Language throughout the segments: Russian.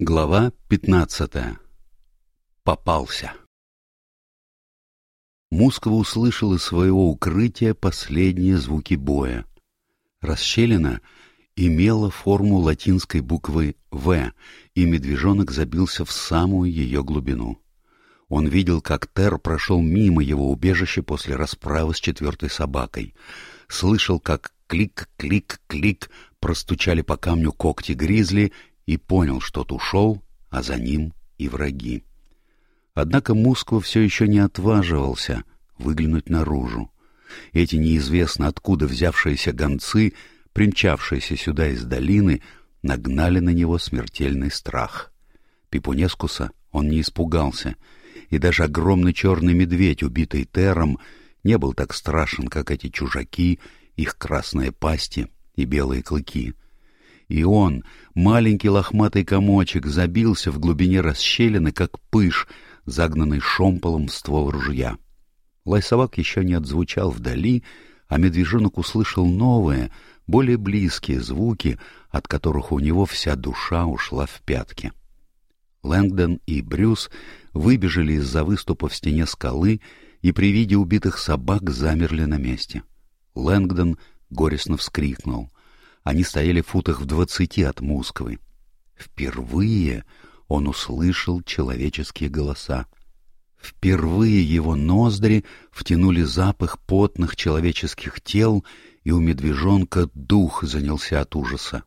Глава 15. Попался. Мускова услышал из своего укрытия последние звуки боя. Расщелина имела форму латинской буквы «В», и медвежонок забился в самую ее глубину. Он видел, как Тер прошел мимо его убежища после расправы с четвертой собакой. Слышал, как клик-клик-клик простучали по камню когти гризли и понял, что ушел, а за ним и враги. Однако Муско все еще не отваживался выглянуть наружу. Эти неизвестно откуда взявшиеся гонцы, примчавшиеся сюда из долины, нагнали на него смертельный страх. Пипунескуса он не испугался, и даже огромный черный медведь, убитый Тером, не был так страшен, как эти чужаки, их красные пасти и белые клыки — и он, маленький лохматый комочек, забился в глубине расщелины, как пыш, загнанный шомполом в ствол ружья. Лайсовак еще не отзвучал вдали, а медвежонок услышал новые, более близкие звуки, от которых у него вся душа ушла в пятки. Лэнгдон и Брюс выбежали из-за выступа в стене скалы и при виде убитых собак замерли на месте. Лэнгдон горестно вскрикнул. Они стояли в футах в двадцати от Москвы. Впервые он услышал человеческие голоса. Впервые его ноздри втянули запах потных человеческих тел, и у медвежонка дух занялся от ужаса.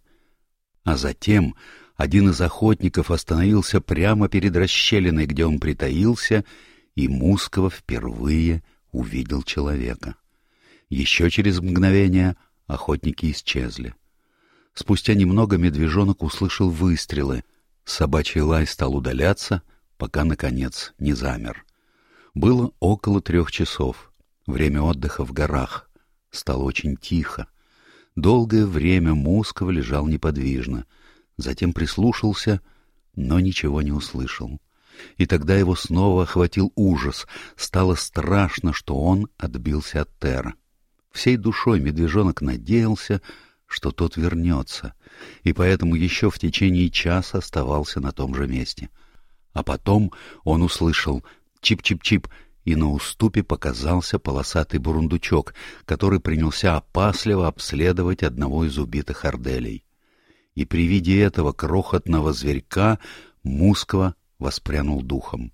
А затем один из охотников остановился прямо перед расщелиной, где он притаился, и Мускова впервые увидел человека. Еще через мгновение охотники исчезли. Спустя немного медвежонок услышал выстрелы. Собачий лай стал удаляться, пока, наконец, не замер. Было около трех часов. Время отдыха в горах. Стало очень тихо. Долгое время Мусков лежал неподвижно. Затем прислушался, но ничего не услышал. И тогда его снова охватил ужас. Стало страшно, что он отбился от Тера. Всей душой медвежонок надеялся, что тот вернется, и поэтому еще в течение часа оставался на том же месте. А потом он услышал «чип-чип-чип», и на уступе показался полосатый бурундучок, который принялся опасливо обследовать одного из убитых орделей. И при виде этого крохотного зверька Мусква воспрянул духом.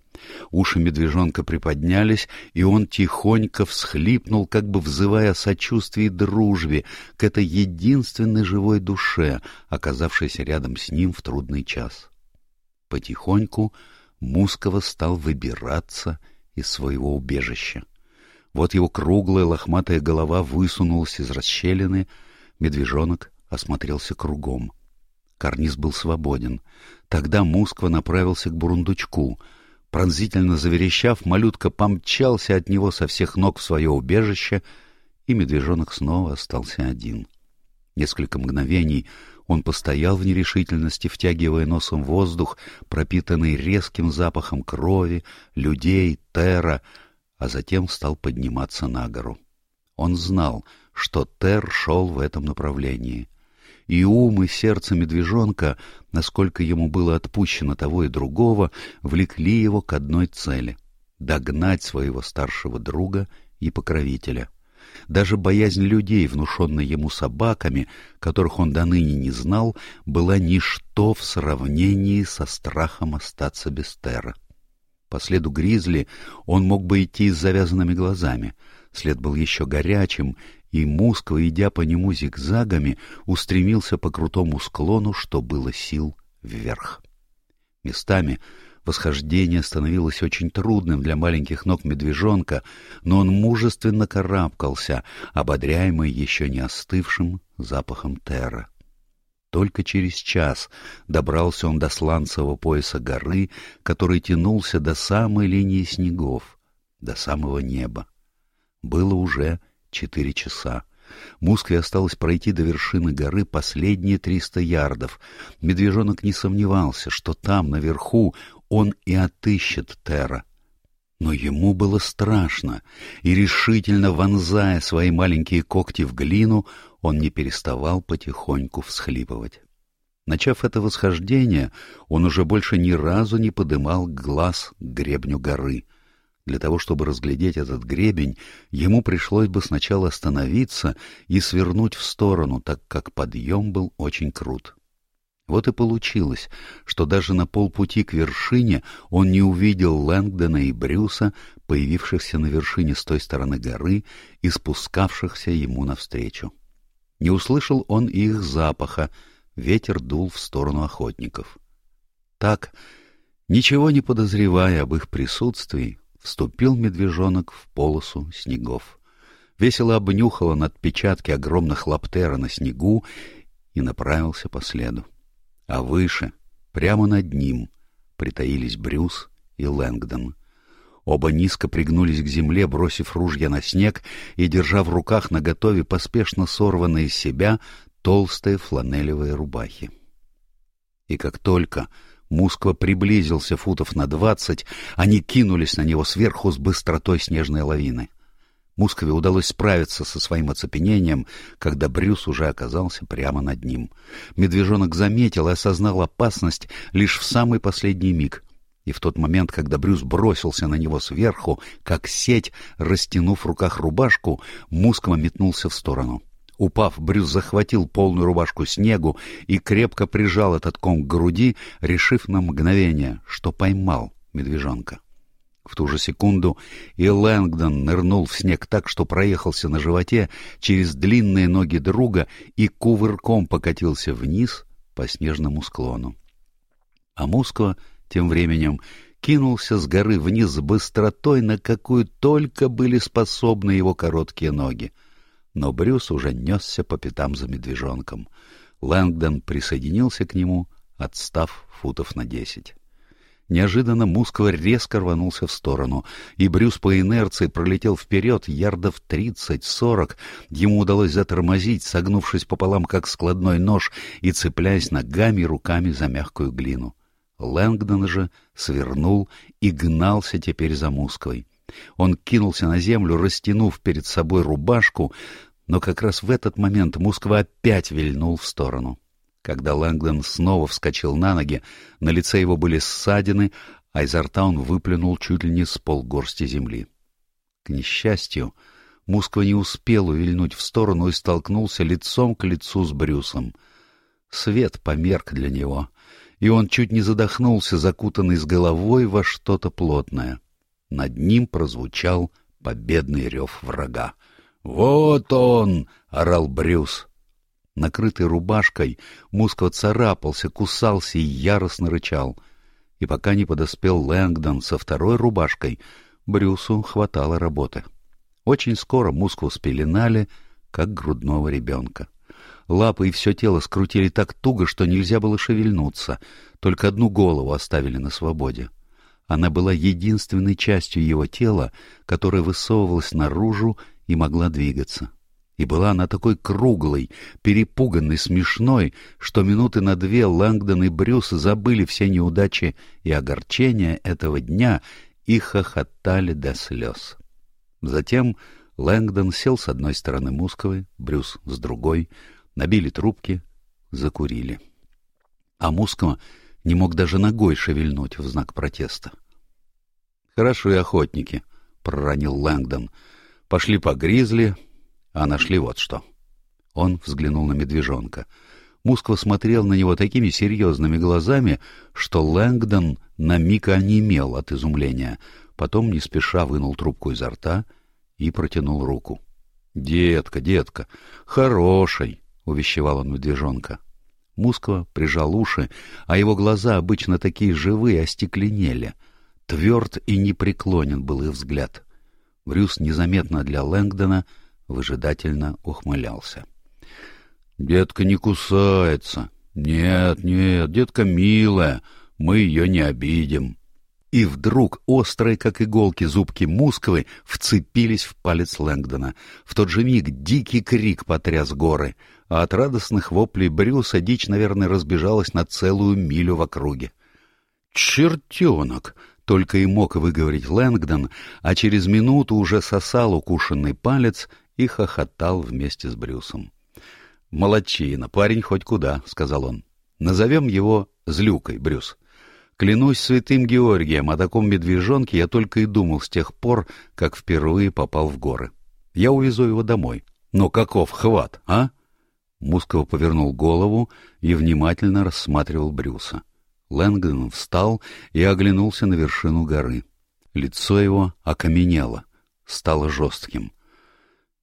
Уши медвежонка приподнялись, и он тихонько всхлипнул, как бы взывая о сочувствии и дружбе к этой единственной живой душе, оказавшейся рядом с ним в трудный час. Потихоньку Мускова стал выбираться из своего убежища. Вот его круглая лохматая голова высунулась из расщелины, медвежонок осмотрелся кругом — Карниз был свободен. Тогда Мусква направился к Бурундучку. Пронзительно заверещав, малютка помчался от него со всех ног в свое убежище, и медвежонок снова остался один. Несколько мгновений он постоял в нерешительности, втягивая носом воздух, пропитанный резким запахом крови, людей, Терра, а затем стал подниматься на гору. Он знал, что Тер шел в этом направлении и ум, и сердце медвежонка, насколько ему было отпущено того и другого, влекли его к одной цели — догнать своего старшего друга и покровителя. Даже боязнь людей, внушенная ему собаками, которых он до ныне не знал, была ничто в сравнении со страхом остаться без Тера. По следу гризли он мог бы идти с завязанными глазами. След был еще горячим, и мускул, идя по нему зигзагами, устремился по крутому склону, что было сил, вверх. Местами восхождение становилось очень трудным для маленьких ног медвежонка, но он мужественно карабкался, ободряемый еще не остывшим запахом терра. Только через час добрался он до сланцевого пояса горы, который тянулся до самой линии снегов, до самого неба. Было уже четыре часа. Муской осталось пройти до вершины горы последние триста ярдов. Медвежонок не сомневался, что там, наверху, он и отыщет Тера. Но ему было страшно, и решительно вонзая свои маленькие когти в глину, он не переставал потихоньку всхлипывать. Начав это восхождение, он уже больше ни разу не подымал глаз к гребню горы — для того, чтобы разглядеть этот гребень, ему пришлось бы сначала остановиться и свернуть в сторону, так как подъем был очень крут. Вот и получилось, что даже на полпути к вершине он не увидел Лэнгдона и Брюса, появившихся на вершине с той стороны горы и спускавшихся ему навстречу. Не услышал он их запаха, ветер дул в сторону охотников. Так, ничего не подозревая об их присутствии, вступил медвежонок в полосу снегов. Весело обнюхал он отпечатки огромных лаптера на снегу и направился по следу. А выше, прямо над ним, притаились Брюс и Лэнгдон. Оба низко пригнулись к земле, бросив ружья на снег и держа в руках наготове поспешно сорванные из себя толстые фланелевые рубахи. И как только Мусква приблизился футов на двадцать, они кинулись на него сверху с быстротой снежной лавины. Мускове удалось справиться со своим оцепенением, когда Брюс уже оказался прямо над ним. Медвежонок заметил и осознал опасность лишь в самый последний миг. И в тот момент, когда Брюс бросился на него сверху, как сеть, растянув в руках рубашку, Мускова метнулся в сторону. — Упав, Брюс захватил полную рубашку снегу и крепко прижал этот ком к груди, решив на мгновение, что поймал медвежонка. В ту же секунду и Лэнгдон нырнул в снег так, что проехался на животе через длинные ноги друга и кувырком покатился вниз по снежному склону. А Мускво тем временем кинулся с горы вниз с быстротой, на какую только были способны его короткие ноги — но Брюс уже несся по пятам за медвежонком. Лэнгдон присоединился к нему, отстав футов на десять. Неожиданно мускул резко рванулся в сторону, и Брюс по инерции пролетел вперед ярдов тридцать-сорок. Ему удалось затормозить, согнувшись пополам, как складной нож, и цепляясь ногами и руками за мягкую глину. Лэнгдон же свернул и гнался теперь за мускулой. Он кинулся на землю, растянув перед собой рубашку, но как раз в этот момент Москва опять вильнул в сторону. Когда Лэнгдон снова вскочил на ноги, на лице его были ссадины, а изо рта он выплюнул чуть ли не с полгорсти земли. К несчастью, Мусква не успел увильнуть в сторону и столкнулся лицом к лицу с Брюсом. Свет померк для него, и он чуть не задохнулся, закутанный с головой во что-то плотное над ним прозвучал победный рев врага. «Вот он!» — орал Брюс. Накрытый рубашкой, Муско царапался, кусался и яростно рычал. И пока не подоспел Лэнгдон со второй рубашкой, Брюсу хватало работы. Очень скоро Муско спеленали, как грудного ребенка. Лапы и все тело скрутили так туго, что нельзя было шевельнуться, только одну голову оставили на свободе. — она была единственной частью его тела, которая высовывалась наружу и могла двигаться. И была она такой круглой, перепуганной, смешной, что минуты на две Лэнгдон и Брюс забыли все неудачи и огорчения этого дня и хохотали до слез. Затем Лэнгдон сел с одной стороны Мусковой, Брюс с другой, набили трубки, закурили. А Мускова не мог даже ногой шевельнуть в знак протеста. — Хороши охотники, — проронил Лэнгдон. — Пошли по гризли, а нашли вот что. Он взглянул на медвежонка. Мусква смотрел на него такими серьезными глазами, что Лэнгдон на миг онемел от изумления, потом не спеша вынул трубку изо рта и протянул руку. — Детка, детка, хороший, — увещевал он медвежонка. Мусква прижал уши, а его глаза, обычно такие живые, остекленели — Тверд и непреклонен был и взгляд. Брюс незаметно для Лэнгдона выжидательно ухмылялся. «Детка не кусается. Нет, нет, детка милая, мы ее не обидим». И вдруг острые, как иголки, зубки мусквы вцепились в палец Лэнгдона. В тот же миг дикий крик потряс горы, а от радостных воплей Брюса дичь, наверное, разбежалась на целую милю в округе. «Чертенок!» Только и мог выговорить Лэнгдон, а через минуту уже сосал укушенный палец и хохотал вместе с Брюсом. «Молодчина, парень хоть куда», — сказал он. «Назовем его Злюкой, Брюс. Клянусь святым Георгием, о таком медвежонке я только и думал с тех пор, как впервые попал в горы. Я увезу его домой. Но каков хват, а?» Мускова повернул голову и внимательно рассматривал Брюса. — Лэнгдон встал и оглянулся на вершину горы. Лицо его окаменело, стало жестким.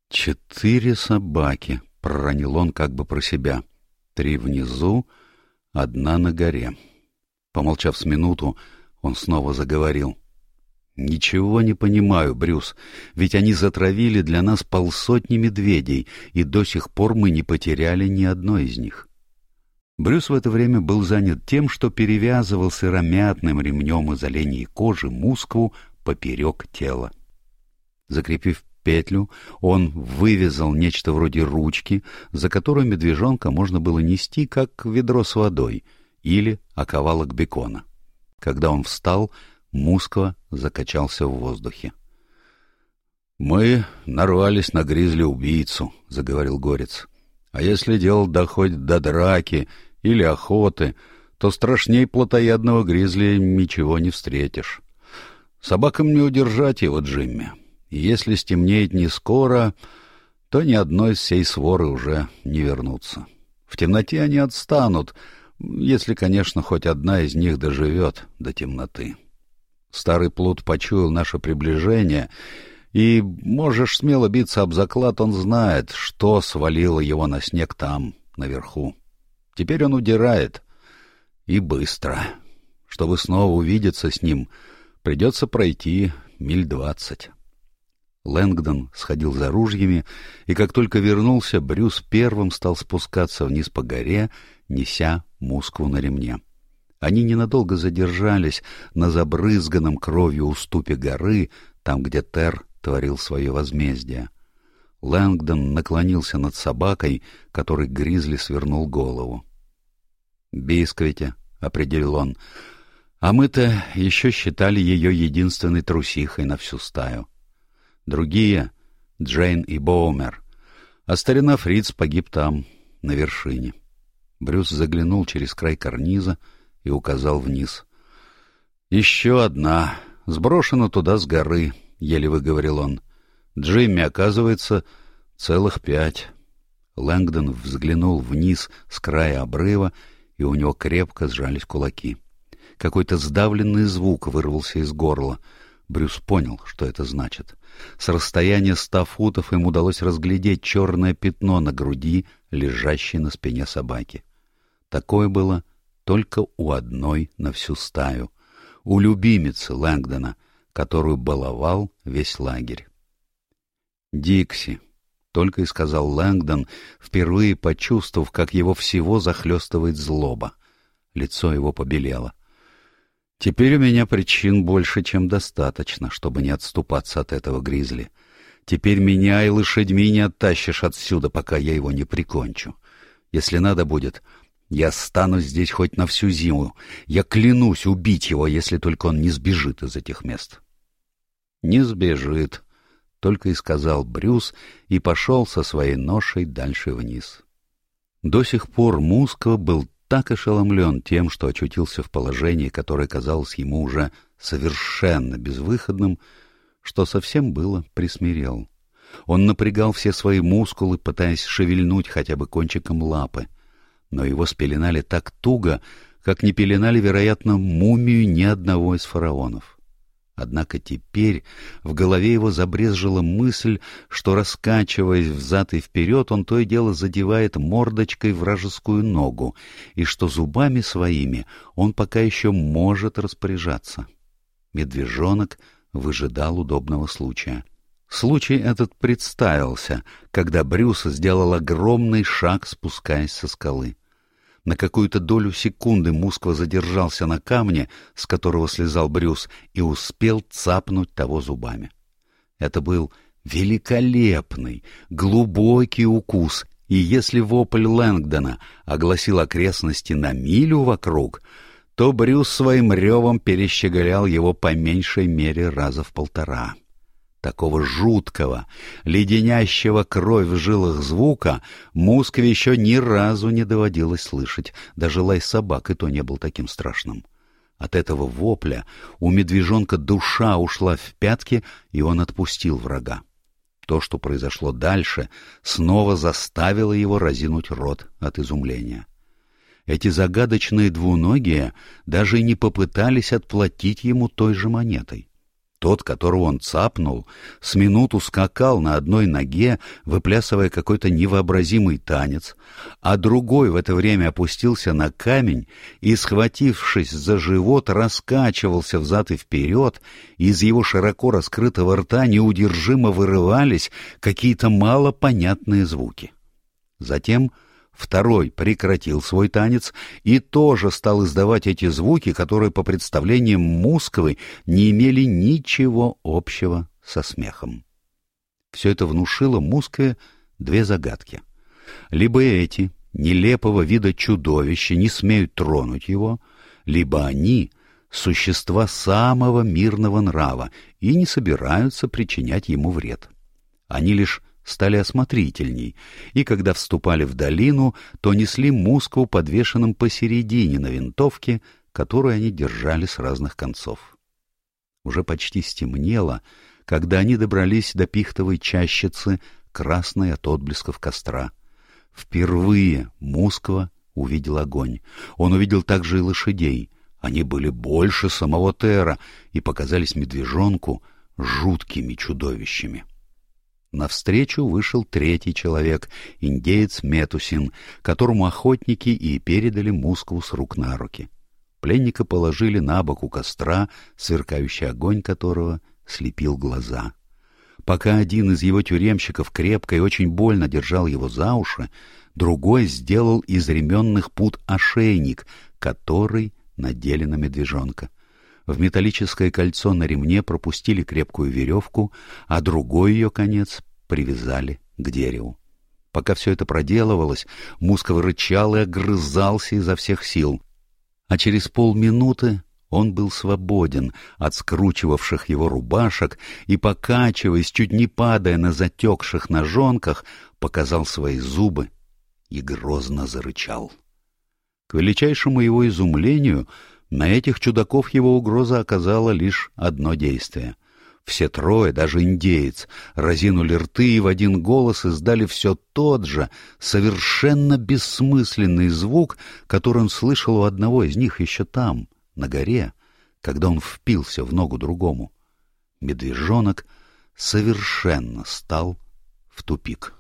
«Четыре собаки», — проронил он как бы про себя. «Три внизу, одна на горе». Помолчав с минуту, он снова заговорил. «Ничего не понимаю, Брюс, ведь они затравили для нас полсотни медведей, и до сих пор мы не потеряли ни одной из них». Брюс в это время был занят тем, что перевязывал сыромятным ремнем из оленей кожи мускул поперек тела. Закрепив петлю, он вывязал нечто вроде ручки, за которую медвежонка можно было нести, как ведро с водой или оковалок бекона. Когда он встал, мусква закачался в воздухе. — Мы нарвались на гризли-убийцу, — заговорил Горец. — А если дело доходит до драки или охоты, то страшней плотоядного гризли ничего не встретишь. Собакам не удержать его, Джимми. Если стемнеет не скоро, то ни одной из сей своры уже не вернутся. В темноте они отстанут, если, конечно, хоть одна из них доживет до темноты. Старый плут почуял наше приближение, и, можешь смело биться об заклад, он знает, что свалило его на снег там, наверху. Теперь он удирает. И быстро. Чтобы снова увидеться с ним, придется пройти миль двадцать. Лэнгдон сходил за ружьями, и как только вернулся, Брюс первым стал спускаться вниз по горе, неся мускву на ремне. Они ненадолго задержались на забрызганном кровью уступе горы, там, где Тер творил свое возмездие. Лэнгдон наклонился над собакой, которой Гризли свернул голову. «Бисквите», — определил он. «А мы-то еще считали ее единственной трусихой на всю стаю. Другие — Джейн и Боумер. А старина Фриц погиб там, на вершине». Брюс заглянул через край карниза и указал вниз. «Еще одна. Сброшена туда с горы», — еле выговорил он. «Джимми, оказывается, целых пять». Лэнгдон взглянул вниз с края обрыва и у него крепко сжались кулаки. Какой-то сдавленный звук вырвался из горла. Брюс понял, что это значит. С расстояния ста футов им удалось разглядеть черное пятно на груди, лежащей на спине собаки. Такое было только у одной на всю стаю, у любимицы Лэнгдона, которую баловал весь лагерь. «Дикси», только и сказал Лэнгдон, впервые почувствовав, как его всего захлестывает злоба. Лицо его побелело. «Теперь у меня причин больше, чем достаточно, чтобы не отступаться от этого гризли. Теперь меня и лошадьми не оттащишь отсюда, пока я его не прикончу. Если надо будет, я стану здесь хоть на всю зиму. Я клянусь убить его, если только он не сбежит из этих мест». «Не сбежит», только и сказал Брюс и пошел со своей ношей дальше вниз. До сих пор Муско был так ошеломлен тем, что очутился в положении, которое казалось ему уже совершенно безвыходным, что совсем было присмирел. Он напрягал все свои мускулы, пытаясь шевельнуть хотя бы кончиком лапы, но его спеленали так туго, как не пеленали, вероятно, мумию ни одного из фараонов. Однако теперь в голове его забрезжила мысль, что, раскачиваясь взад и вперед, он то и дело задевает мордочкой вражескую ногу, и что зубами своими он пока еще может распоряжаться. Медвежонок выжидал удобного случая. Случай этот представился, когда Брюс сделал огромный шаг, спускаясь со скалы. На какую-то долю секунды Мусква задержался на камне, с которого слезал Брюс, и успел цапнуть того зубами. Это был великолепный, глубокий укус, и если вопль Лэнгдона огласил окрестности на милю вокруг, то Брюс своим ревом перещеголял его по меньшей мере раза в полтора такого жуткого, леденящего кровь в жилах звука, Мускове еще ни разу не доводилось слышать, даже лай собак и то не был таким страшным. От этого вопля у медвежонка душа ушла в пятки, и он отпустил врага. То, что произошло дальше, снова заставило его разинуть рот от изумления. Эти загадочные двуногие даже не попытались отплатить ему той же монетой. Тот, которого он цапнул, с минуту скакал на одной ноге, выплясывая какой-то невообразимый танец, а другой в это время опустился на камень и, схватившись за живот, раскачивался взад и вперед, и из его широко раскрытого рта неудержимо вырывались какие-то малопонятные звуки. Затем Второй прекратил свой танец и тоже стал издавать эти звуки, которые по представлениям Мусковой не имели ничего общего со смехом. Все это внушило Мускве две загадки. Либо эти нелепого вида чудовища не смеют тронуть его, либо они — существа самого мирного нрава и не собираются причинять ему вред. Они лишь стали осмотрительней, и когда вступали в долину, то несли мускул, подвешенным посередине на винтовке, которую они держали с разных концов. Уже почти стемнело, когда они добрались до пихтовой чащицы, красной от отблесков костра. Впервые Мускова увидел огонь. Он увидел также и лошадей. Они были больше самого Тера и показались медвежонку жуткими чудовищами. Навстречу вышел третий человек, индеец Метусин, которому охотники и передали мускул с рук на руки. Пленника положили на бок у костра, сверкающий огонь которого слепил глаза. Пока один из его тюремщиков крепко и очень больно держал его за уши, другой сделал из ременных пут ошейник, который надели на медвежонка. — в металлическое кольцо на ремне пропустили крепкую веревку, а другой ее конец привязали к дереву. Пока все это проделывалось, Мусков рычал и огрызался изо всех сил. А через полминуты он был свободен от скручивавших его рубашек и, покачиваясь, чуть не падая на затекших ножонках, показал свои зубы и грозно зарычал. К величайшему его изумлению — на этих чудаков его угроза оказала лишь одно действие. Все трое, даже индеец, разинули рты и в один голос издали все тот же, совершенно бессмысленный звук, который он слышал у одного из них еще там, на горе, когда он впился в ногу другому. Медвежонок совершенно стал в тупик.